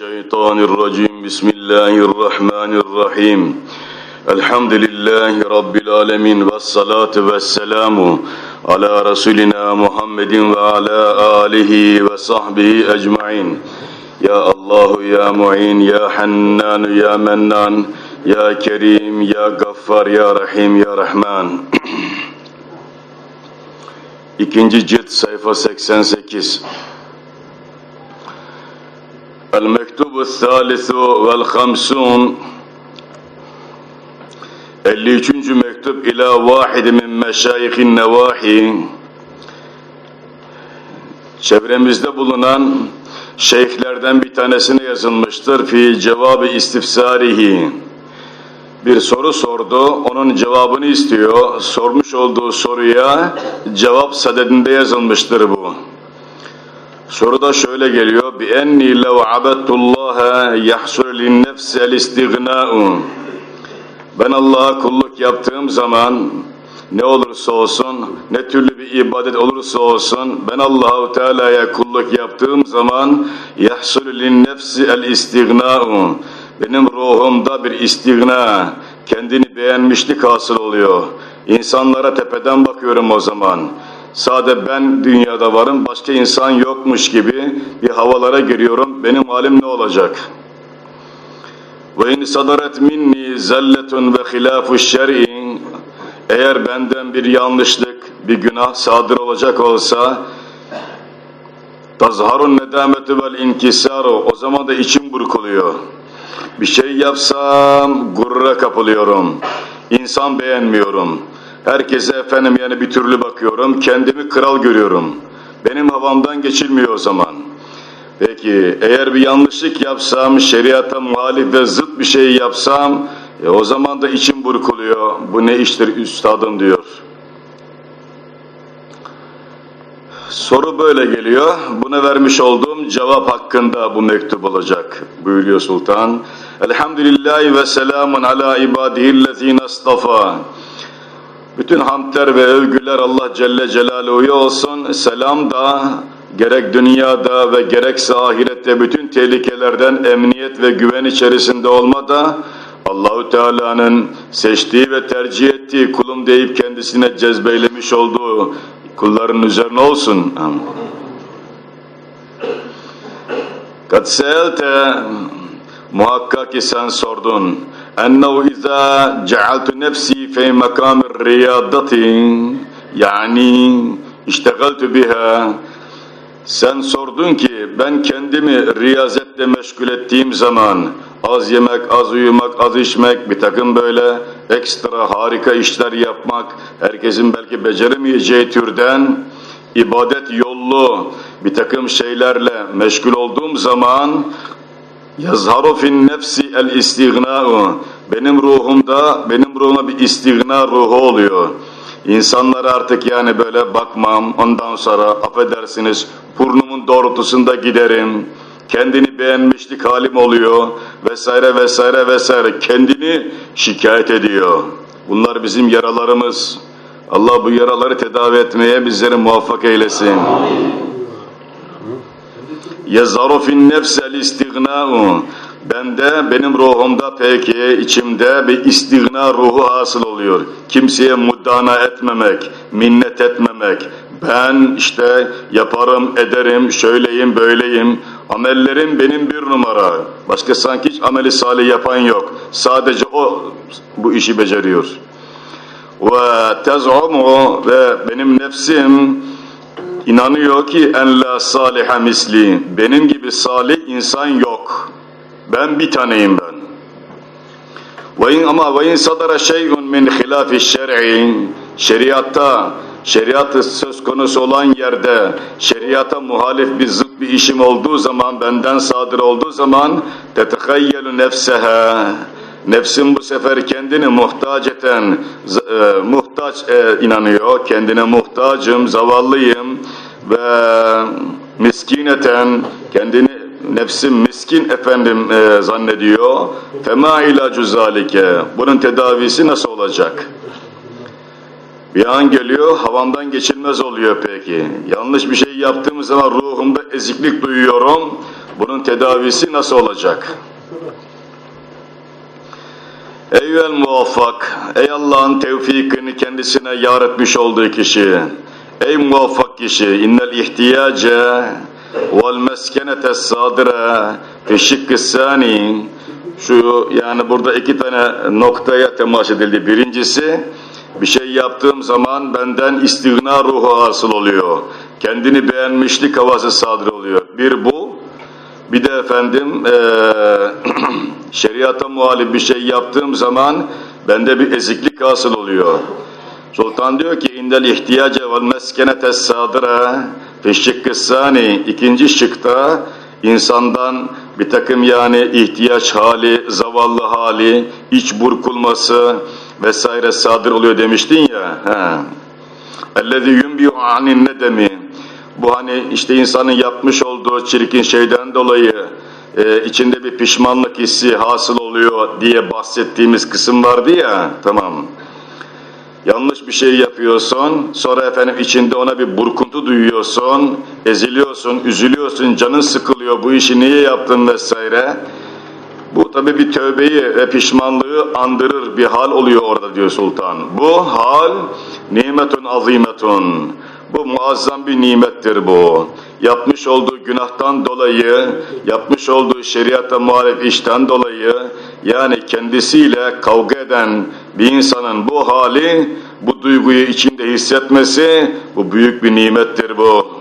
الشيطان الرجيم بسم الله الرحمن الرحيم الحمد لله رب العالمين والصلاة والسلام على رسولنا محمد وعلى آله وصحبه أجمعين يا الله يا معين يا حنان يا منان يا كريم يا غفار يا رحيم يا رحمن İkinci cilt sayfa 88 المكتوب الثالث والخمسون 53. mektup ila vahid min meşayihin nevahi çevremizde bulunan şeyhlerden bir tanesine yazılmıştır fi cevabı istifsarihi bir soru sordu, onun cevabını istiyor. Sormuş olduğu soruya cevap sadedinde yazılmıştır bu. Soruda şöyle geliyor. Bi enni lev abettullaha yahsul lin nefsi el istighna'u. Ben Allah'a kulluk yaptığım zaman ne olursa olsun, ne türlü bir ibadet olursa olsun, ben Allahu Teala'ya kulluk yaptığım zaman yahsul lin nefsi el istighna'u. Benim ruhumda bir istigna, kendini beğenmişlik hasıl oluyor. İnsanlara tepeden bakıyorum o zaman. Sade ben dünyada varım, başka insan yokmuş gibi bir havalara giriyorum. Benim halim ne olacak? Ve in sadaret minni zelletun ve hilafu şer'in eğer benden bir yanlışlık, bir günah sadır olacak olsa tazharun nedametu vel inkisaru o zaman da içim burkuluyor. Bir şey yapsam gurura kapılıyorum. İnsan beğenmiyorum. Herkese efendim yani bir türlü bakıyorum. Kendimi kral görüyorum. Benim havamdan geçilmiyor o zaman. Peki eğer bir yanlışlık yapsam, şeriata muhalif ve zıt bir şey yapsam e, o zaman da içim burkuluyor. Bu ne iştir üstadım diyor. Soru böyle geliyor. Buna vermiş olduğum cevap hakkında bu mektup olacak. Buyuruyor Sultan. Elhamdülillahi ve selamun ala ibadihillezine astafa. Bütün hamdler ve övgüler Allah Celle Celaluhu'ya olsun. Selam da gerek dünyada ve gerekse ahirette bütün tehlikelerden emniyet ve güven içerisinde olma da Allahu Teala'nın seçtiği ve tercih ettiği kulum deyip kendisine cezbeylemiş olduğu kulların üzerine olsun. Kad seelte muhakkak ki sen sordun. Ennehu izâ cealtu nefsi fi makamir riyadatin yani iştegaltu biha sen sordun ki ben kendimi riyazetle meşgul ettiğim zaman az yemek, az uyumak, az içmek, bir takım böyle ekstra harika işler yapmak, herkesin belki beceremeyeceği türden ibadet yollu bir takım şeylerle meşgul olduğum zaman yazharu fin nefsi el istighna'u benim ruhumda, benim ruhuma bir istigna ruhu oluyor. İnsanlara artık yani böyle bakmam, ondan sonra affedersiniz burnumun doğrultusunda giderim, kendini beğenmişlik halim oluyor vesaire vesaire vesaire kendini şikayet ediyor. Bunlar bizim yaralarımız. Allah bu yaraları tedavi etmeye bizleri muvaffak eylesin. Yezaru fin nefsel istighna'u Bende, benim ruhumda peki, içimde bir istigna ruhu hasıl oluyor. Kimseye muddana etmemek, minnet etmemek. Ben işte yaparım, ederim, şöyleyim, böyleyim. Amellerim benim bir numara. Başka sanki hiç ameli salih yapan yok. Sadece o bu işi beceriyor. Ve tez'umu ve benim nefsim inanıyor ki en la saliha misli. Benim gibi salih insan yok. Ben bir taneyim ben. Ve in ama ve in sadara şey'un min hilafi şer'i şeriatta şeriat söz konusu olan yerde şeriata muhalif bir zıt bir işim olduğu zaman benden sadır olduğu zaman tetehayyelu nefseha nefsim bu sefer kendini muhtaceten e, muhtaç e, inanıyor kendine muhtacım zavallıyım ve miskineten kendini nefsim miskin efendim e, zannediyor. Fema ilacü zalike. Bunun tedavisi nasıl olacak? Bir an geliyor, havamdan geçilmez oluyor peki. Yanlış bir şey yaptığım zaman ruhumda eziklik duyuyorum. Bunun tedavisi nasıl olacak? Eyvel muvaffak, ey Allah'ın tevfikini kendisine yar etmiş olduğu kişi, ey muvaffak kişi, innel ihtiyace vel meskenete sadire fi şıkkı şu yani burada iki tane noktaya temas edildi. Birincisi, bir şey yaptığım zaman benden istigna ruhu hasıl oluyor. Kendini beğenmişlik havası sadır oluyor. Bir bu, bir de efendim e, şeriata muhalif bir şey yaptığım zaman bende bir eziklik hasıl oluyor. Sultan diyor ki indel ihtiyace vel meskenete sadire fişşik kıssani ikinci şıkta insandan bir takım yani ihtiyaç hali, zavallı hali, iç burkulması vesaire sadır oluyor demiştin ya. Ellezî yunbi'u anin nedemi bu hani işte insanın yapmış olduğu çirkin şeyden dolayı e, içinde bir pişmanlık hissi hasıl oluyor diye bahsettiğimiz kısım vardı ya, tamam. Yanlış bir şey yapıyorsun, sonra efendim içinde ona bir burkuntu duyuyorsun, eziliyorsun, üzülüyorsun, canın sıkılıyor, bu işi niye yaptın vesaire. Bu tabi bir tövbeyi ve pişmanlığı andırır bir hal oluyor orada diyor sultan. Bu hal nimetun azimetun. Bu muazzam bir nimettir bu. Yapmış olduğu günahtan dolayı, yapmış olduğu şeriata muhalif işten dolayı, yani kendisiyle kavga eden bir insanın bu hali, bu duyguyu içinde hissetmesi, bu büyük bir nimettir bu.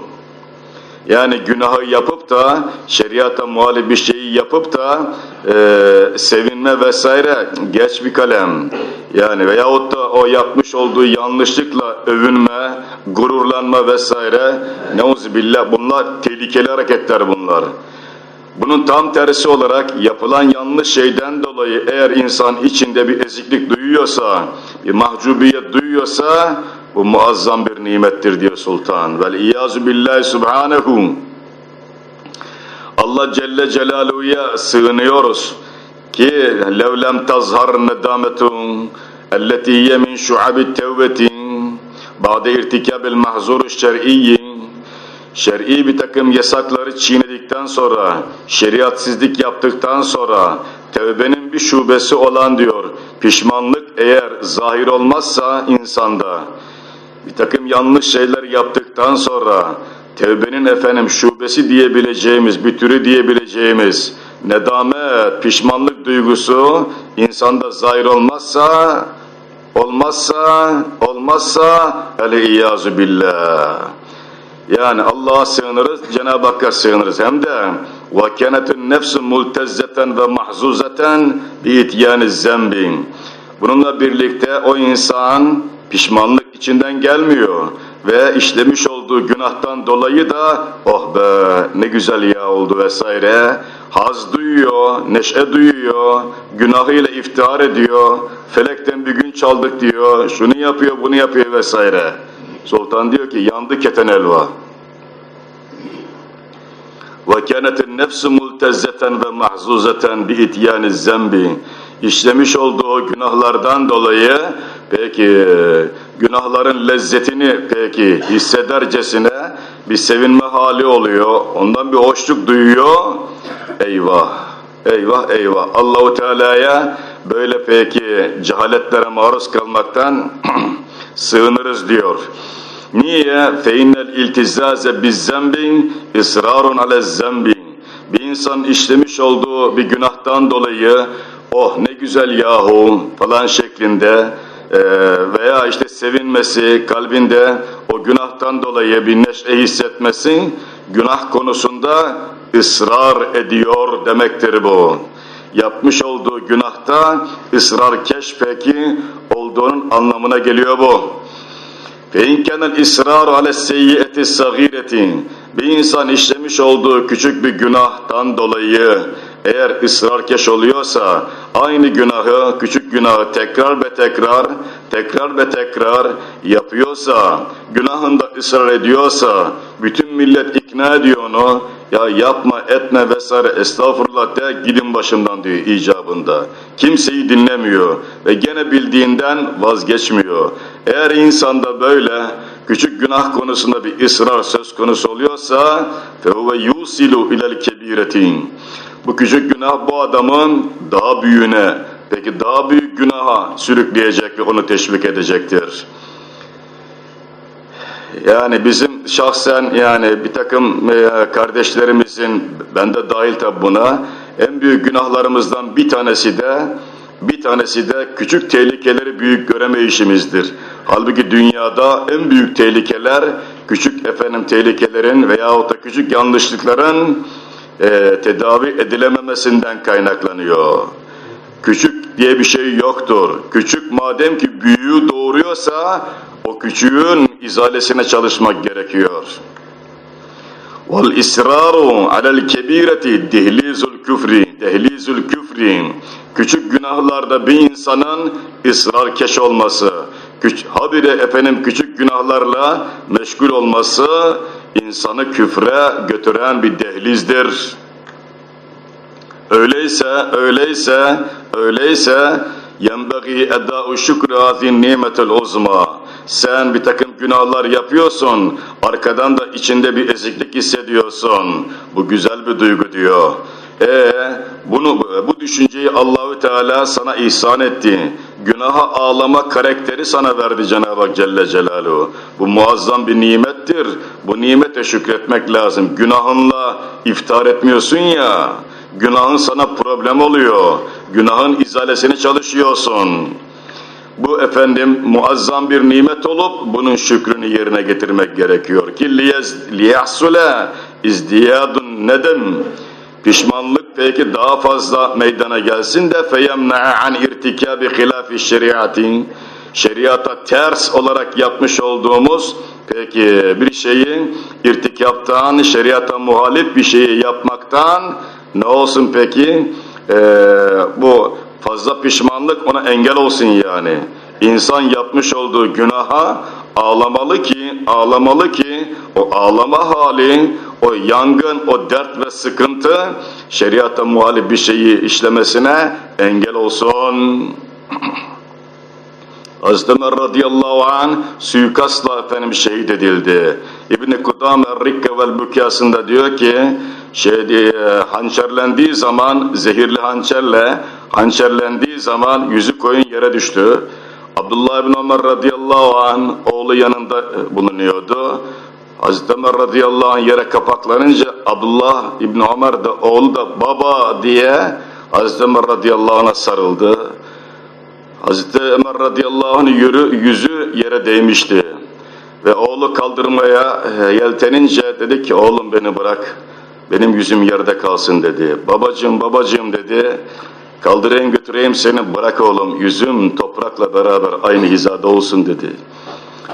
Yani günahı yapıp da şeriata muhalif bir şeyi yapıp da e, sevinme vesaire geç bir kalem. Yani veyahut da o yapmış olduğu yanlışlıkla övünme, gururlanma vesaire neuzubillah bunlar tehlikeli hareketler bunlar. Bunun tam tersi olarak yapılan yanlış şeyden dolayı eğer insan içinde bir eziklik duyuyorsa, bir mahcubiyet duyuyorsa bu muazzam bir nimettir diyor sultan. Vel iyazu billahi subhanehu. Allah Celle Celaluhu'ya sığınıyoruz ki levlem tazhar nedametun elletiye min şuabit tevbetin ba'de irtikabil mahzur şer'iyyin şer'i bir takım yasakları çiğnedikten sonra, şeriatsizlik yaptıktan sonra, tevbenin bir şubesi olan diyor, pişmanlık eğer zahir olmazsa insanda, bir takım yanlış şeyler yaptıktan sonra, tevbenin efendim şubesi diyebileceğimiz, bir türü diyebileceğimiz, nedamet, pişmanlık duygusu insanda zahir olmazsa, olmazsa, olmazsa, el-İyâzu billah. Yani Allah'a sığınırız, Cenab-ı Hakk'a sığınırız. Hem de وَكَنَتُ النَّفْسُ مُلْتَزَّةً وَمَحْزُوزَةً بِاِتْيَانِ الزَّنْبِ Bununla birlikte o insan pişmanlık içinden gelmiyor ve işlemiş olduğu günahtan dolayı da oh be ne güzel ya oldu vesaire haz duyuyor, neşe duyuyor, günahıyla iftihar ediyor, felekten bir gün çaldık diyor, şunu yapıyor, bunu yapıyor vesaire. Sultan diyor ki yandı keten elva. Multezzeten ve mahzuzeten bi ityâni zembi. İşlemiş olduğu günahlardan dolayı peki günahların lezzetini peki hissedercesine bir sevinme hali oluyor. Ondan bir hoşluk duyuyor. Eyvah, eyvah, eyvah. Allahu Teala'ya böyle peki cehaletlere maruz kalmaktan sığınırız diyor. Niye? Feinnel iltizaze bizzembin ısrarun alezzembin. Bir insan işlemiş olduğu bir günahtan dolayı oh ne güzel yahu falan şeklinde veya işte sevinmesi kalbinde o günahtan dolayı bir neşe hissetmesi günah konusunda ısrar ediyor demektir bu. Yapmış olduğu günahta ısrar keşpeki olduğunun anlamına geliyor bu. فَاِنْ كَنَ الْاِسْرَارُ عَلَى السَّيِّئَةِ السَّغِيرَةِ Bir insan işlemiş olduğu küçük bir günahtan dolayı eğer ısrarkeş oluyorsa aynı günahı, küçük günahı tekrar ve tekrar, tekrar ve tekrar yapıyorsa, günahında ısrar ediyorsa, bütün millet ikna ediyor onu, ya yapma etme vesaire estağfurullah de gidin başımdan diyor icabında. Kimseyi dinlemiyor ve gene bildiğinden vazgeçmiyor. Eğer insanda böyle küçük günah konusunda bir ısrar söz konusu oluyorsa فَهُوَ يُوسِلُ اِلَى الْكَب۪يرَةٍ bu küçük günah bu adamın daha büyüğüne, peki daha büyük günaha sürükleyecek ve onu teşvik edecektir. Yani bizim şahsen yani bir takım e, kardeşlerimizin, ben de dahil tabi buna, en büyük günahlarımızdan bir tanesi de bir tanesi de küçük tehlikeleri büyük göremeyişimizdir. Halbuki dünyada en büyük tehlikeler küçük efendim tehlikelerin veyahut da küçük yanlışlıkların e, tedavi edilememesinden kaynaklanıyor. Küçük diye bir şey yoktur. Küçük madem ki büyüğü doğuruyorsa o küçüğün izalesine çalışmak gerekiyor. Vel israru alel kebireti dehlizul küfri, dehlizul küfri. Küçük günahlarda bir insanın ısrarkeş olması, küç, habire efendim küçük günahlarla meşgul olması insanı küfre götüren bir dehlizdir. Öyleyse, öyleyse, öyleyse yenbagi eda'u şükrü azin nimetel uzma. Sen bir takım günahlar yapıyorsun, arkadan da içinde bir eziklik hissediyorsun. Bu güzel bir duygu diyor. E bunu bu düşünceyi Allahü Teala sana ihsan etti. Günaha ağlama karakteri sana verdi Cenab-ı Hak Celle Celaluhu. Bu muazzam bir nimettir. Bu nimete şükretmek lazım. Günahınla iftar etmiyorsun ya. Günahın sana problem oluyor. Günahın izalesini çalışıyorsun. Bu efendim muazzam bir nimet olup bunun şükrünü yerine getirmek gerekiyor ki liyahsule izdiyadun nedem pişmanlık peki daha fazla meydana gelsin de feyemna'a an irtikabi hilafi şeriatin şeriata ters olarak yapmış olduğumuz peki bir şeyi irtikaptan şeriata muhalif bir şeyi yapmaktan ne olsun peki ee, bu fazla pişmanlık ona engel olsun yani. İnsan yapmış olduğu günaha ağlamalı ki, ağlamalı ki o ağlama hali, o yangın, o dert ve sıkıntı şeriata muhalif bir şeyi işlemesine engel olsun. Hazreti Ömer radıyallahu an suikastla efendim şehit edildi. İbn-i Kudam Er-Rikke vel Bükası'nda diyor ki şey hançerlendiği zaman zehirli hançerle hançerlendiği zaman yüzü koyun yere düştü. Abdullah bin Ömer radıyallahu an oğlu yanında e, bulunuyordu. Hazreti Ömer radıyallahu anh yere kapaklanınca Abdullah İbni Ömer de oğlu da baba diye Hazreti Ömer radıyallahu anh'a sarıldı. Hazreti Ömer radıyallahu anh yürü, yüzü yere değmişti. Ve oğlu kaldırmaya e, yeltenince dedi ki oğlum beni bırak. Benim yüzüm yerde kalsın dedi. Babacım babacım dedi. Kaldırayım götüreyim seni bırak oğlum yüzüm toprakla beraber aynı hizada olsun dedi.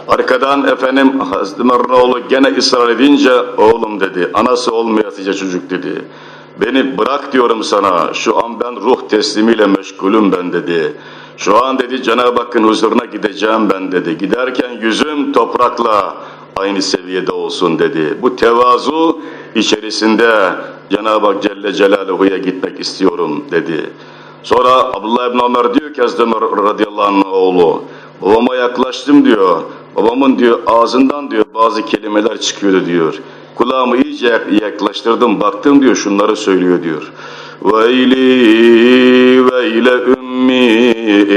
Arkadan efendim Hazreti oğlu gene ısrar edince oğlum dedi anası olmayasıca çocuk dedi. Beni bırak diyorum sana şu an ben ruh teslimiyle meşgulüm ben dedi. Şu an dedi Cenab-ı Hakk'ın huzuruna gideceğim ben dedi. Giderken yüzüm toprakla aynı seviyede olsun dedi. Bu tevazu içerisinde Cenab-ı Hak Celle Celaluhu'ya gitmek istiyorum dedi. Sonra Abdullah ibn Ömer diyor ki Hazreti Ömer radıyallahu anh oğlu babama yaklaştım diyor. Babamın diyor ağzından diyor bazı kelimeler çıkıyordu diyor. Kulağımı iyice yaklaştırdım baktım diyor şunları söylüyor diyor. Veyli veyle ümmi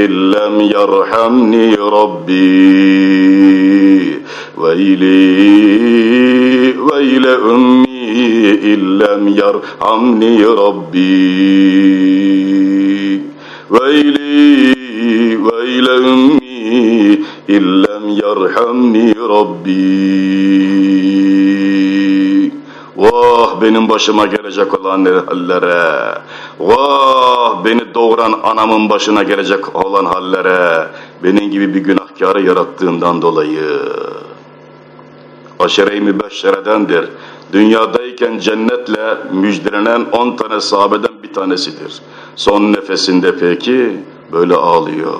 illem yerhamni rabbi Veyli veyle ümmi illem yerhamni rabbi. Veyli veyle ümmi illem yerhamni rabbi. Vah benim başıma gelecek olan hallere, vah beni doğuran anamın başına gelecek olan hallere, benim gibi bir günahkarı yarattığından dolayı. Aşere-i mübeşşeredendir. Dünyadayken cennetle müjdelenen on tane sahabeden bir tanesidir. Son nefesinde peki böyle ağlıyor.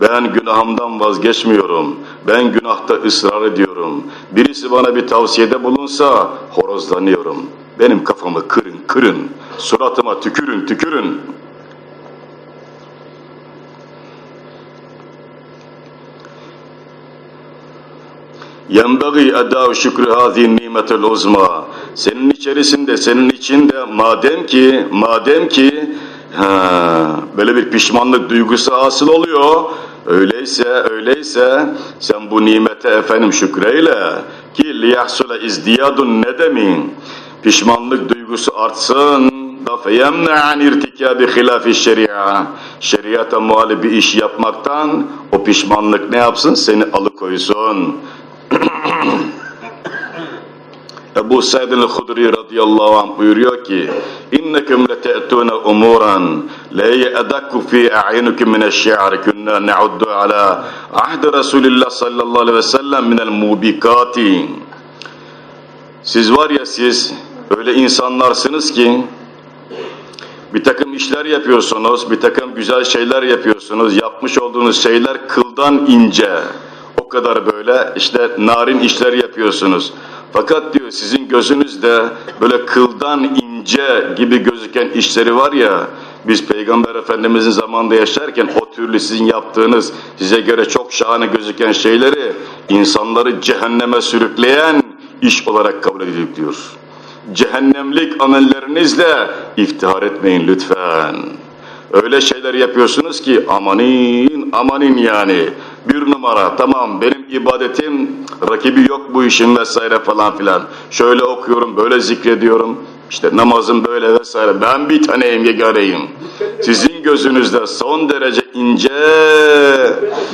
Ben günahımdan vazgeçmiyorum. Ben günahta ısrar ediyorum. Birisi bana bir tavsiyede bulunsa horozlanıyorum. Benim kafamı kırın kırın. Suratıma tükürün tükürün. Yenbagi edâ şükrü hâzî nimetel uzma. Senin içerisinde, senin içinde madem ki, madem ki ha, böyle bir pişmanlık duygusu hasıl oluyor. Öyleyse, öyleyse sen bu nimete efendim şükreyle ki liyahsule izdiyadun nedemin pişmanlık duygusu artsın. Da feyemne an irtikabi hilafi şeria. Şeriata muhalif bir iş yapmaktan o pişmanlık ne yapsın? Seni alıkoysun Ebu Said el-Hudri radıyallahu anh buyuruyor ki innekum lete'tuna umuran la ye'adakku fi a'yunukum min eş-şi'r kunna na'uddu ala ahd Resulillah sallallahu aleyhi ve sellem min el-mubikati Siz var ya siz öyle insanlarsınız ki bir takım işler yapıyorsunuz, bir takım güzel şeyler yapıyorsunuz, yapmış olduğunuz şeyler kıldan ince. O kadar böyle işte narin işler yapıyorsunuz. Fakat diyor sizin gözünüzde böyle kıldan ince gibi gözüken işleri var ya, biz Peygamber Efendimizin zamanında yaşarken o türlü sizin yaptığınız, size göre çok şahane gözüken şeyleri insanları cehenneme sürükleyen iş olarak kabul edildik diyor. Cehennemlik amellerinizle iftihar etmeyin lütfen. Öyle şeyler yapıyorsunuz ki amanin amanin yani bir numara tamam benim ibadetim rakibi yok bu işin vesaire falan filan. Şöyle okuyorum böyle zikrediyorum işte namazım böyle vesaire ben bir taneyim yeganeyim. Sizin gözünüzde son derece ince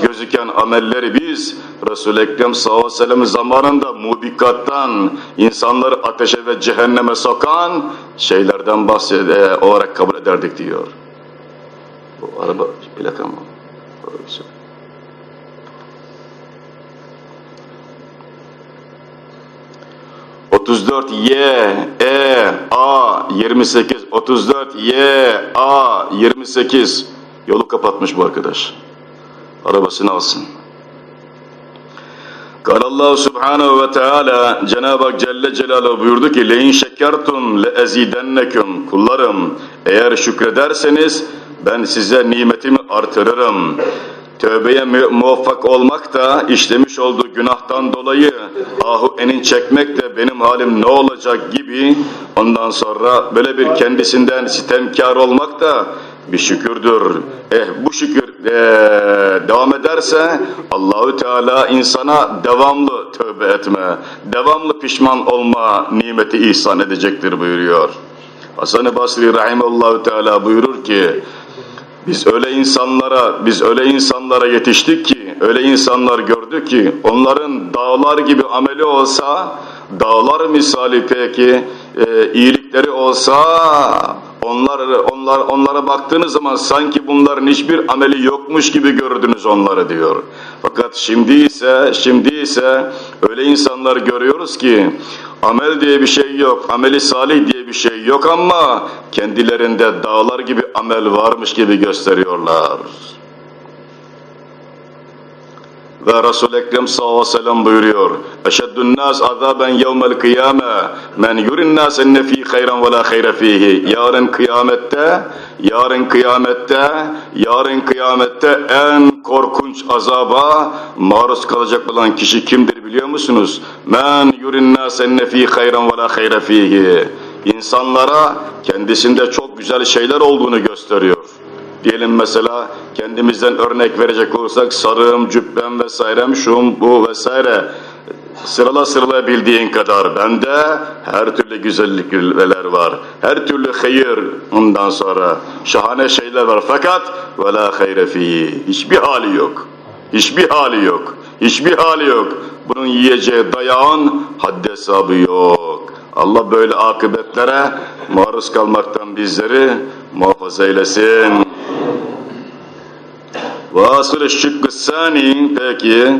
gözüken amelleri biz Resul-i Ekrem sallallahu aleyhi ve sellem zamanında mubikattan insanları ateşe ve cehenneme sokan şeylerden bahsed e, olarak kabul ederdik diyor. Bu araba plaka mı? Böyle bir şey. ...34 Y, E, A, 28, 34 Y, A, 28... ...yolu kapatmış bu arkadaş. Arabasını alsın. Allahu Subhanahu ve Teala Cenab-ı Hak Celle Celaluhu buyurdu ki leyin şekertum le ezidennekum kullarım eğer şükrederseniz ben size nimetimi artırırım. Tövbeye muvaffak olmak da işlemiş olduğu günahtan dolayı ahu enin çekmek de benim halim ne olacak gibi ondan sonra böyle bir kendisinden sitemkar olmak da bir şükürdür. Eh bu şükür ee, devam ederse Allahü Teala insana devamlı tövbe etme, devamlı pişman olma nimeti ihsan edecektir buyuruyor. Hasan-ı Basri Rahimallahu Teala buyurur ki biz öyle insanlara, biz öyle insanlara yetiştik ki, öyle insanlar gördük ki onların dağlar gibi ameli olsa, dağlar misali peki e, iyilikleri olsa onlar onlar onlara baktığınız zaman sanki bunların hiçbir ameli yokmuş gibi gördünüz onları diyor. Fakat şimdi ise şimdi ise öyle insanlar görüyoruz ki amel diye bir şey yok, ameli salih diye bir şey yok ama kendilerinde dağlar gibi amel varmış gibi gösteriyorlar. Ve Resul-i Ekrem sallallahu aleyhi ve sellem buyuruyor. Eşeddün nas azaben yevmel kıyame men yurin nas enne fi hayran ve la hayre fihi. Yarın kıyamette, yarın kıyamette, yarın kıyamette en korkunç azaba maruz kalacak olan kişi kimdir biliyor musunuz? Men yurin nas enne fi hayran ve la hayre fihi. İnsanlara kendisinde çok güzel şeyler olduğunu gösteriyor. Diyelim mesela kendimizden örnek verecek olursak sarığım, cübbem vesairem, şum, bu vesaire sırala sırala bildiğin kadar bende her türlü güzellikler var. Her türlü hayır ondan sonra şahane şeyler var fakat ve la hayre fihi. Hiçbir hali yok. Hiçbir hali yok. Hiçbir hali yok. Bunun yiyeceği dayağın haddi hesabı yok. Allah böyle akıbetlere maruz kalmaktan bizleri muhafaza eylesin. Vasıl eşşikkü sani peki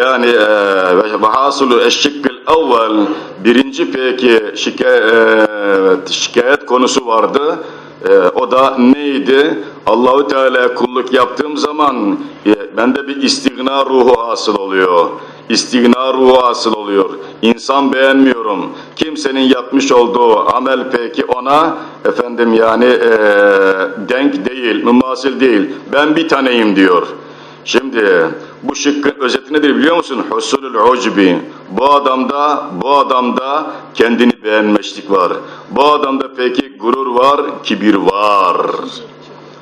yani ve hasılı eşşikkül evvel birinci peki şikayet, şikayet konusu vardı. E, o da neydi? Allahu Teala kulluk yaptığım zaman e, bende bir istigna ruhu hasıl oluyor. İstigna ruhu hasıl oluyor. İnsan beğenmiyorum. Kimsenin yapmış olduğu amel peki ona efendim yani e, denk değil, mümasil değil. Ben bir taneyim diyor. Şimdi Bu şıkkın özeti nedir biliyor musun? Husulül ucbi. Bu adamda, bu adamda kendini beğenmişlik var. Bu adamda peki gurur var, kibir var.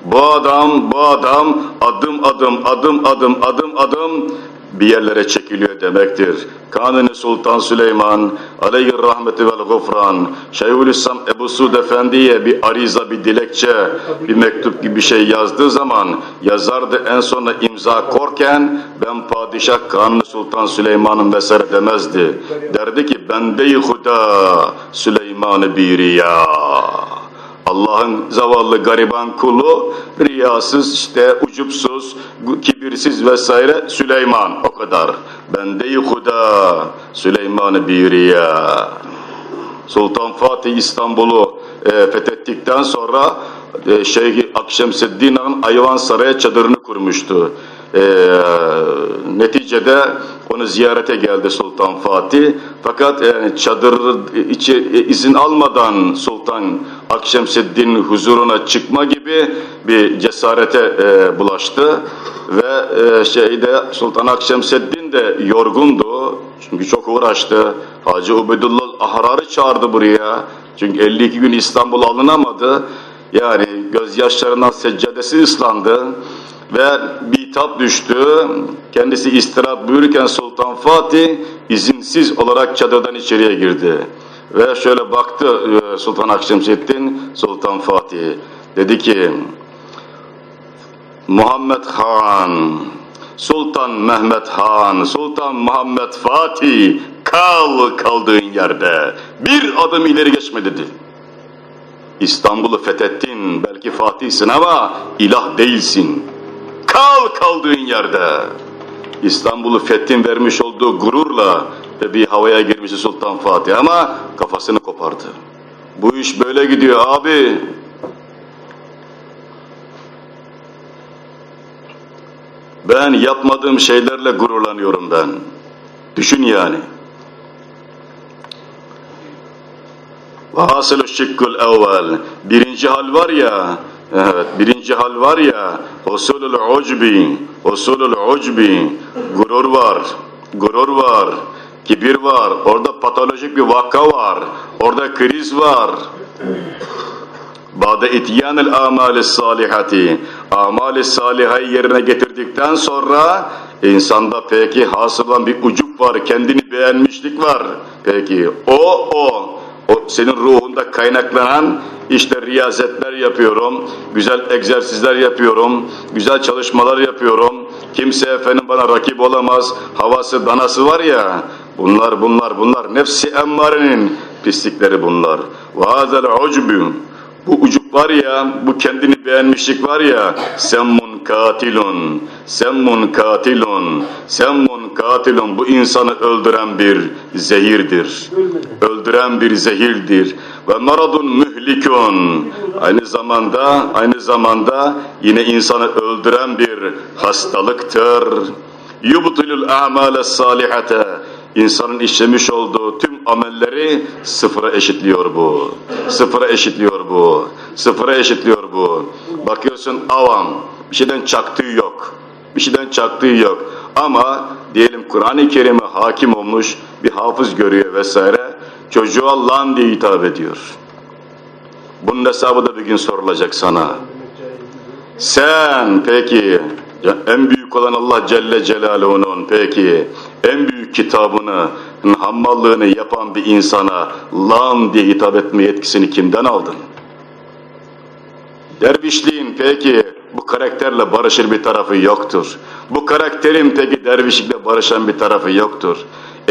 Bu adam, bu adam adım adım, adım adım, adım adım bir yerlere çekiliyor demektir. Kanuni Sultan Süleyman aleyhi rahmeti vel gufran Şeyhülislam Ebu Suud Efendi'ye bir ariza, bir dilekçe, bir mektup gibi bir şey yazdığı zaman yazardı en sonunda imza korken ben padişah Kanuni Sultan Süleyman'ın vesaire demezdi. Derdi ki bende-i huda Süleyman-ı Biriya. Allah'ın zavallı gariban kulu riyasız işte ucupsuz kibirsiz vesaire Süleyman o kadar. Bende-i Huda Süleyman-ı Biriya. Sultan Fatih İstanbul'u e, fethettikten sonra e, Şeyh Akşemseddin Han Ayvansaray'a çadırını kurmuştu. E, neticede onu ziyarete geldi Sultan Fatih. Fakat yani çadır içi izin almadan Sultan Akşemseddin'in huzuruna çıkma gibi bir cesarete e, bulaştı ve e, şeyde Sultan Akşemseddin de yorgundu çünkü çok uğraştı. Hacı Ubedullah Ahrar'ı çağırdı buraya. Çünkü 52 gün İstanbul alınamadı. Yani gözyaşlarından seccadesi ıslandı ve bitap düştü. Kendisi istirahat buyururken Sultan Fatih izinsiz olarak çadırdan içeriye girdi. Ve şöyle baktı e, Sultan Akşemseddin, Sultan Fatih. Dedi ki, Muhammed Han, Sultan Mehmet Han, Sultan Muhammed Fatih, kal kaldığın yerde. Bir adım ileri geçme dedi. İstanbul'u fethettin, belki Fatih'sin ama ilah değilsin. Kal kaldığın yerde. İstanbul'u fethin vermiş olduğu gururla bir havaya girmişti Sultan Fatih ama kafasını kopardı. Bu iş böyle gidiyor abi. Ben yapmadığım şeylerle gururlanıyorum ben. Düşün yani. Vasılı şıkkul evvel. Birinci hal var ya, evet birinci hal var ya, usulul ucbi, usulul ucbi, gurur var, gurur var, kibir var, orada patolojik bir vaka var, orada kriz var. Ba'de ityanil amali salihati, amali salihayı yerine getirdikten sonra insanda peki hasılan bir ucup var, kendini beğenmişlik var. Peki o o o senin ruhunda kaynaklanan işte riyazetler yapıyorum, güzel egzersizler yapıyorum, güzel çalışmalar yapıyorum. Kimse efendim bana rakip olamaz. Havası danası var ya. Bunlar bunlar bunlar nefsi emmarenin pislikleri bunlar. Hazel ucbun bu ucup var ya, bu kendini beğenmişlik var ya, semmun katilun, semmun katilun, semmun katilun, bu insanı öldüren bir zehirdir. Öldüren bir zehirdir. Ve maradun mühlikun, aynı zamanda, aynı zamanda yine insanı öldüren bir hastalıktır. Yubtilul a'male salihate, insanın işlemiş olduğu tüm amelleri sıfıra eşitliyor bu. Sıfıra eşitliyor bu. Sıfıra eşitliyor bu. Bakıyorsun avam, bir şeyden çaktığı yok. Bir şeyden çaktığı yok. Ama diyelim Kur'an-ı Kerim'e hakim olmuş bir hafız görüyor vesaire. Çocuğa lan diye hitap ediyor. Bunun hesabı da bir gün sorulacak sana. Sen peki en büyük olan Allah Celle Celaluhu'nun peki en büyük kitabını, hammallığını yapan bir insana lan diye hitap etme yetkisini kimden aldın? Dervişliğin peki bu karakterle barışır bir tarafı yoktur. Bu karakterin peki dervişlikle barışan bir tarafı yoktur.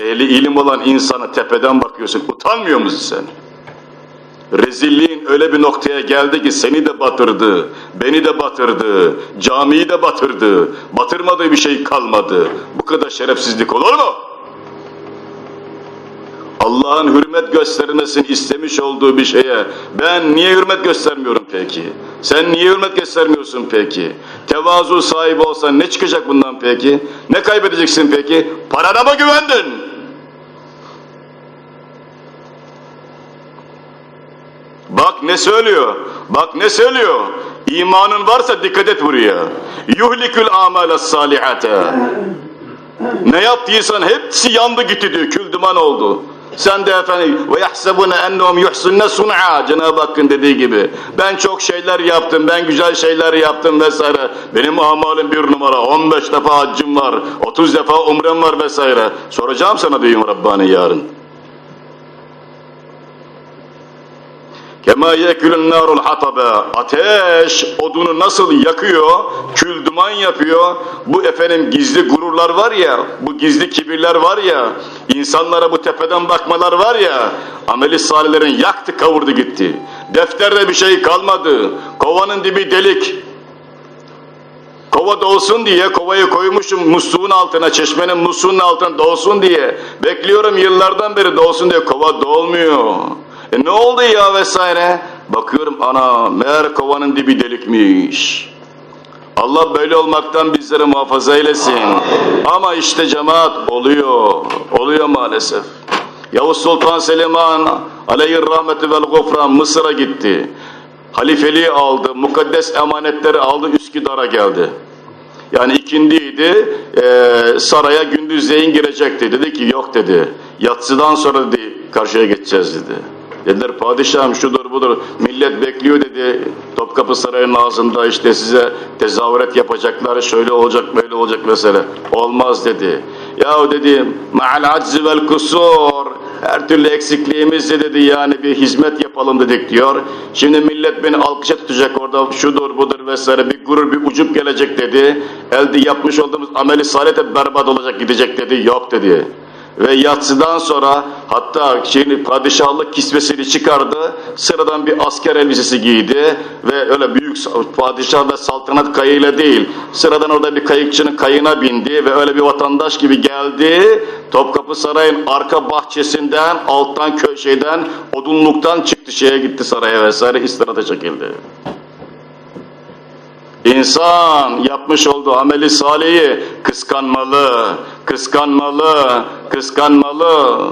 Ehli ilim olan insana tepeden bakıyorsun, utanmıyor musun sen? Rezilliğin öyle bir noktaya geldi ki seni de batırdı, beni de batırdı, camiyi de batırdı, batırmadığı bir şey kalmadı. Bu kadar şerefsizlik olur mu? Allah'ın hürmet göstermesini istemiş olduğu bir şeye ben niye hürmet göstermiyorum peki? Sen niye hürmet göstermiyorsun peki? Tevazu sahibi olsan ne çıkacak bundan peki? Ne kaybedeceksin peki? Parana mı güvendin? Bak ne söylüyor? Bak ne söylüyor? İmanın varsa dikkat et buraya. Yuhlikül amale salihate. Ne yaptıysan hepsi yandı gitti diyor. Kül duman oldu. Sen de efendim ve yahsebune ennehum yuhsinne sun'a Cenab-ı Hakk'ın dediği gibi. Ben çok şeyler yaptım, ben güzel şeyler yaptım vesaire. Benim amalim bir numara, 15 defa haccım var, 30 defa umrem var vesaire. Soracağım sana diyorum Rabbani yarın. Kema yekülün narul hatabe. Ateş odunu nasıl yakıyor, kül duman yapıyor. Bu efendim gizli gururlar var ya, bu gizli kibirler var ya, insanlara bu tepeden bakmalar var ya, ameli salihlerin yaktı kavurdu gitti. Defterde bir şey kalmadı. Kovanın dibi delik. Kova dolsun diye kovayı koymuşum musluğun altına, çeşmenin musluğunun altına dolsun diye. Bekliyorum yıllardan beri dolsun diye kova dolmuyor. E ne oldu ya vesaire? Bakıyorum ana meğer kovanın dibi delikmiş. Allah böyle olmaktan bizleri muhafaza eylesin. Ama işte cemaat oluyor. Oluyor maalesef. Yavuz Sultan Seliman aleyhir rahmeti vel gufran Mısır'a gitti. Halifeliği aldı, mukaddes emanetleri aldı, Üsküdar'a geldi. Yani ikindiydi, e, saraya gündüzleyin girecekti. Dedi ki yok dedi, yatsıdan sonra dedi karşıya geçeceğiz dedi. Dediler padişahım şudur budur, millet bekliyor dedi. Topkapı Sarayı'nın ağzında işte size tezahüret yapacaklar, şöyle olacak, böyle olacak mesela. Olmaz dedi. Yahu dedi, ma'al aczi vel kusur, her türlü eksikliğimizle dedi yani bir hizmet yapalım dedik diyor. Şimdi millet beni alkışa tutacak orada şudur budur vesaire bir gurur bir ucup gelecek dedi. Elde yapmış olduğumuz ameli salih de berbat olacak gidecek dedi. Yok dedi. Ve yatsıdan sonra hatta şeyini padişahlık kisvesini çıkardı. Sıradan bir asker elbisesi giydi ve öyle büyük padişah ve saltanat kayığıyla değil. Sıradan orada bir kayıkçının kayığına bindi ve öyle bir vatandaş gibi geldi. Topkapı Sarayı'nın arka bahçesinden, alttan köşeden, odunluktan çıktı şeye gitti saraya vesaire istirahata çekildi. İnsan yapmış olduğu ameli salihi kıskanmalı, kıskanmalı, kıskanmalı.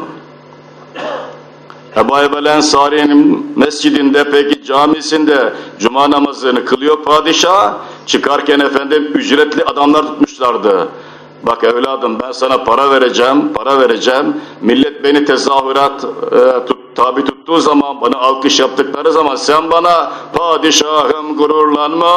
Ebu Ebbel Ensari'nin mescidinde peki camisinde cuma namazını kılıyor padişah. Çıkarken efendim ücretli adamlar tutmuşlardı. Bak evladım ben sana para vereceğim, para vereceğim. Millet beni tezahürat e, tut, tabi tuttuğu zaman, bana alkış yaptıkları zaman sen bana padişahım gururlanma,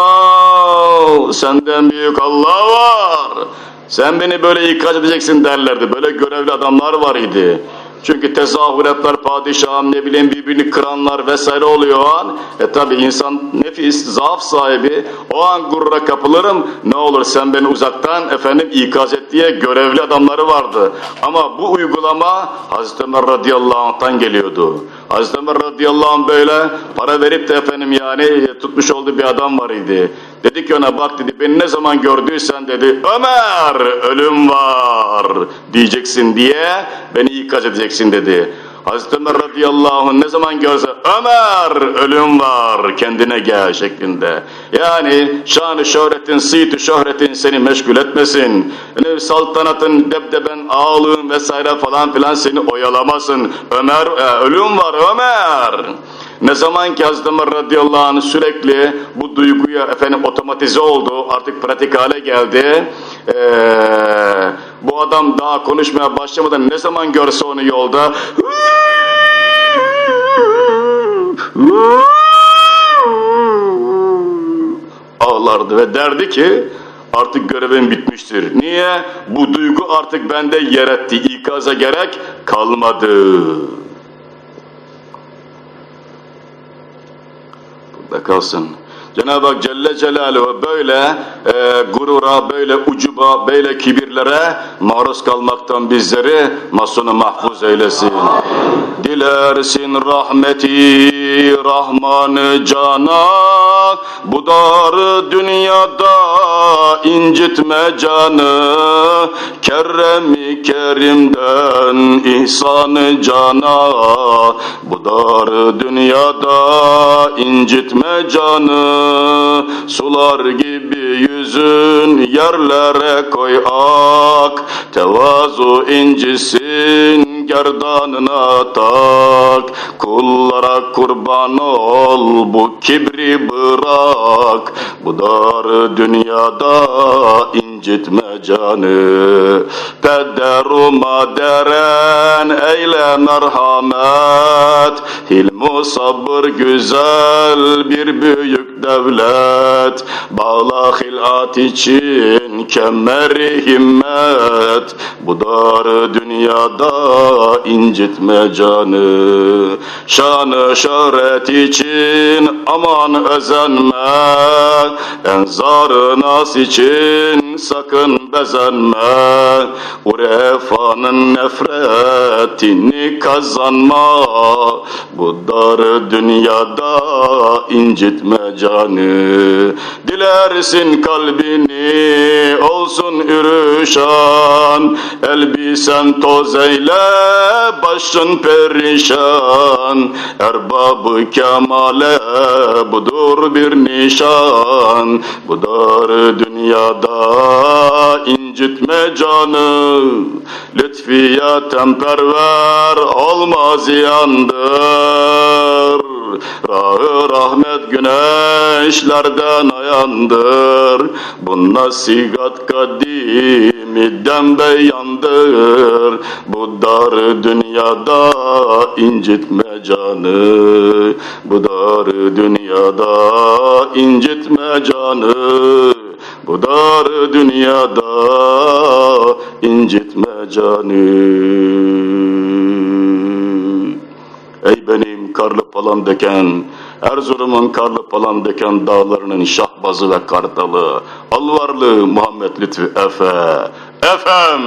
senden büyük Allah var. Sen beni böyle ikaz edeceksin derlerdi. Böyle görevli adamlar var idi. Çünkü tezahüratlar, padişahım ne bileyim birbirini kıranlar vesaire oluyor o an. E tabi insan nefis, zaaf sahibi. O an gurura kapılırım. Ne olur sen beni uzaktan efendim ikaz et diye görevli adamları vardı. Ama bu uygulama Hazreti Ömer radıyallahu anh'tan geliyordu. Hazreti Ömer radıyallahu anh böyle para verip de efendim yani tutmuş olduğu bir adam var idi. Dedi ki ona bak dedi beni ne zaman gördüysen dedi Ömer ölüm var diyeceksin diye beni ikaz edeceksin dedi. Hazreti Ömer radıyallahu anh ne zaman görse Ömer ölüm var kendine gel şeklinde. Yani şanı şöhretin, sıytı şöhretin seni meşgul etmesin. Yani saltanatın, debdeben, ağlığın vesaire falan filan seni oyalamasın. Ömer, e, ölüm var Ömer. Ne zaman ki Hazreti Ömer radıyallahu anh sürekli bu duyguya efendim otomatize oldu, artık pratik hale geldi. Ee, bu adam daha konuşmaya başlamadan ne zaman görse onu yolda ağlardı ve derdi ki artık görevim bitmiştir. Niye? Bu duygu artık bende yer etti. İkaza gerek kalmadı. Burada kalsın. Cenab-ı Hak Celle Celaluhu böyle e, gurura, böyle ucuba, böyle kibirlere maruz kalmaktan bizleri masunu mahfuz eylesin. Dilersin rahmeti Rahmanı cana bu dar dünyada incitme canı Kerremi kerimden ihsanı cana bu dar dünyada incitme canı sular gibi yüzün yerlere koy ak. Tevazu incisin gerdanına tak. Kullara kurban ol bu kibri bırak. Bu dar dünyada incitme canı. Pederuma deren eyle merhamet. Hilmu sabır güzel bir büyük devlet. Bağla hilat için kemeri himmet. Bu dar dünyada incitme canı. Şanı şöhret için aman özenme. Enzar nas için sakın bezenme Urefanın nefretini kazanma. Bu dar dünyada incitme canı. Dilersin kalbini olsun ürüşan. Elbisen toz eyle başın perişan. Erbabı kemale budur bir nişan. Bu dar dünyada incitme canı. Lütfiye temperver olmaz yandır. Rahı rahmet güneşlerden ayandır. Bu nasihat kadimiden beyandır Bu dar dünyada incitme canı. Bu dar dünyada incitme canı Bu dar dünyada incitme canı Ey benim karlı palan deken, Erzurum'un karlı palan deken dağlarının şahbazı ve kartalı, Alvarlı Muhammed Lütfü Efe, Efem!